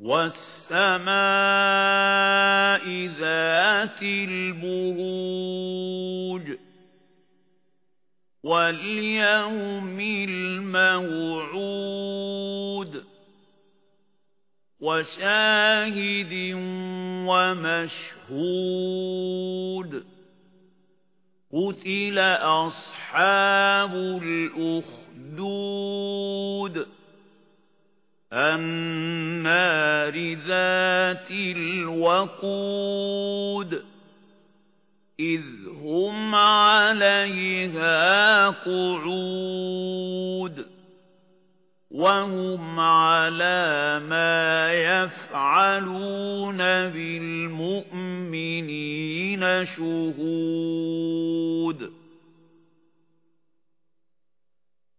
وَالسَّمَاءِ ذَاتِ الْبُرُوجِ وَالْيَوْمِ الْمَوْعُودِ وَشَاهِدٍ وَمَشْهُودٍ قُتِلَ أَصْحَابُ الْأُخْدُودِ النَّارِ ذَاتِ الْوَقُودِ إِذْ هُمْ عَلَيْهَا قُعُودٌ وَهُمْ عَلَى مَا يَفْعَلُونَ بِالْمُؤْمِنِينَ شُهُودٌ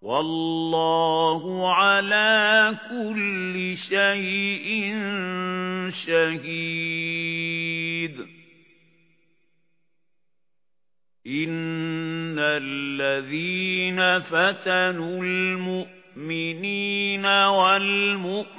وَاللَّهُ عَلَى كُلِّ شَيْءٍ شَهِيدٌ. إِنَّ الَّذِينَ فَتَنُوا الْمُؤْمِنِينَ وَالْمُؤْمِنَاتِ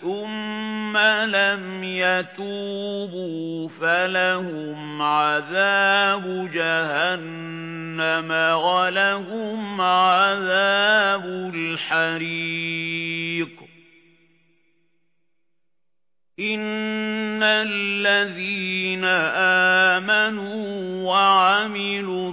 ثُمَّ لَمْ يَتُوبُوا فَلَهُمْ عَذَابُ جَهَنَّمَ وَلَهُمْ عَذَابُ الْحَرِيقِ. إِنَّ الَّذِينَ آمَنُوا وَعَمِلُوا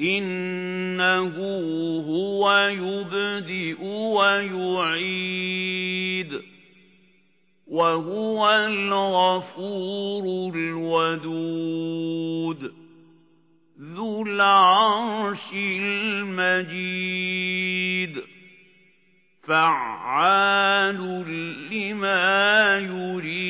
إِنَّهُ هُوَ يُبْدِئُ وَيُعِيدُ وَهُوَ الْغَفُورُ الْوَدُودُ ذُو الْعَرْشِ الْمَجِيدُ فَعَّالٌ لِّمَا يُرِيدُ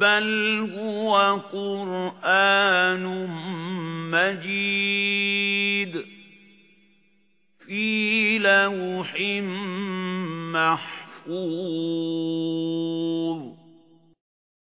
بَلْ هُوَ قُرْآنٌ مَجِيدٌ فِي لَوْحٍ مَحْفُوظٍ